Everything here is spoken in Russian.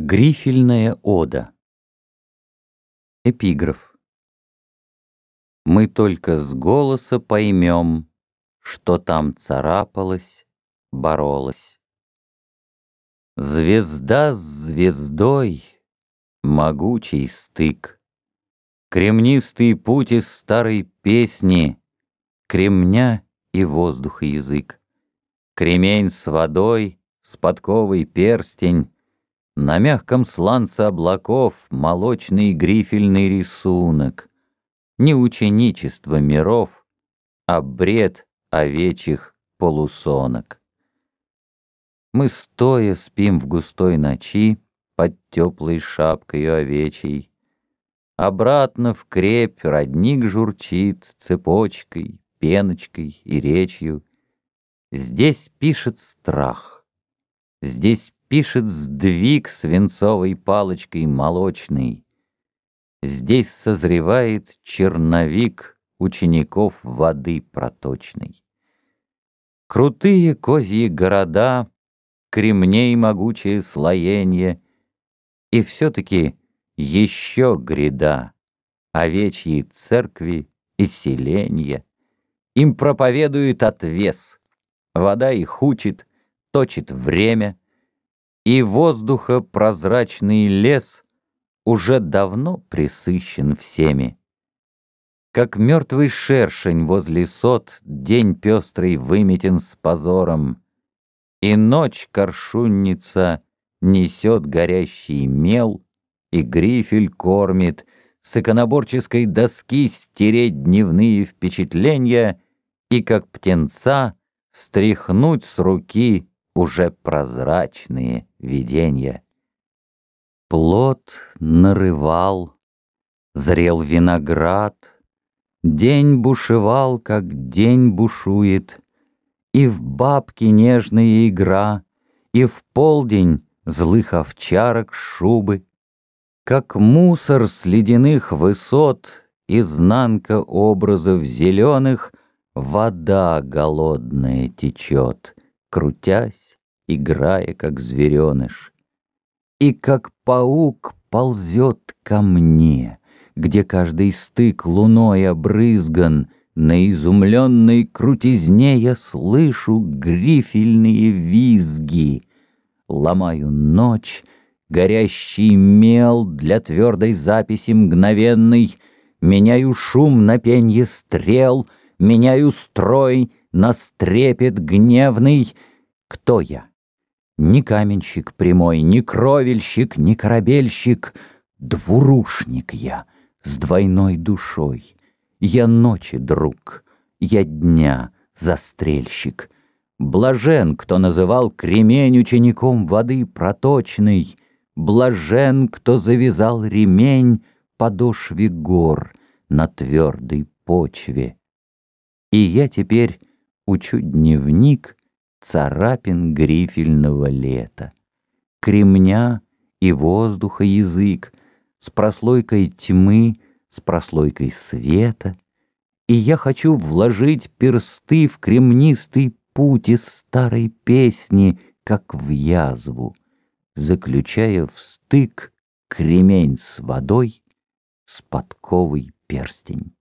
Грифельная ода. Эпиграф. Мы только с голоса поймем, Что там царапалось, боролось. Звезда с звездой, могучий стык, Кремнистый путь из старой песни, Кремня и воздуха язык, Кремень с водой, с подковой перстень, на мягком сланце облаков молочный грифельный рисунок. Не ученичество миров, а бред овечьих полусонок. Мы стоя спим в густой ночи под теплой шапкой овечьей. Обратно в крепь родник журчит цепочкой, пеночкой и речью. Здесь пишет страх, здесь пишет сдвиг свинцовой палочкой молочный. Здесь созревает черновик учеников воды проточной. Крутые козьи города, кремней могучее слоенье, и все-таки еще гряда, овечьи церкви и селенья. Им проповедует отвес, вода их учит, точит время — и воздуха прозрачный лес уже давно присыщен всеми. Как мертвый шершень возле сот день пестрый выметен с позором, и ночь коршунница несет горящий мел, и грифель кормит, с иконоборческой доски стереть дневные впечатления и, как птенца, стряхнуть с руки уже прозрачные видения. Плод нарывал, зрел виноград, День бушевал, как день бушует, И в бабке нежная игра, И в полдень злых овчарок шубы, Как мусор с ледяных высот, Изнанка образов зеленых, Вода голодная течет — крутясь, играя, как звереныш. И как паук ползет ко мне, где каждый стык луной обрызган, на изумленной крутизне я слышу грифельные визги. Ломаю ночь, горящий мел для твердой записи мгновенной, меняю шум на пенье стрел, меняю строй нас трепет гневный. Кто я? Ни каменщик прямой, ни кровельщик, ни корабельщик. Двурушник я с двойной душой. Я ночи друг, я дня застрельщик. Блажен, кто называл кремень учеником воды проточной, Блажен, кто завязал ремень подошве гор на твердой почве. И я теперь учу дневник царапин грифельного лета, кремня и воздуха язык, с прослойкой тьмы, с прослойкой света, и я хочу вложить персты в кремнистый путь из старой песни, как в язву, заключая в стык кремень с водой с подковой перстень.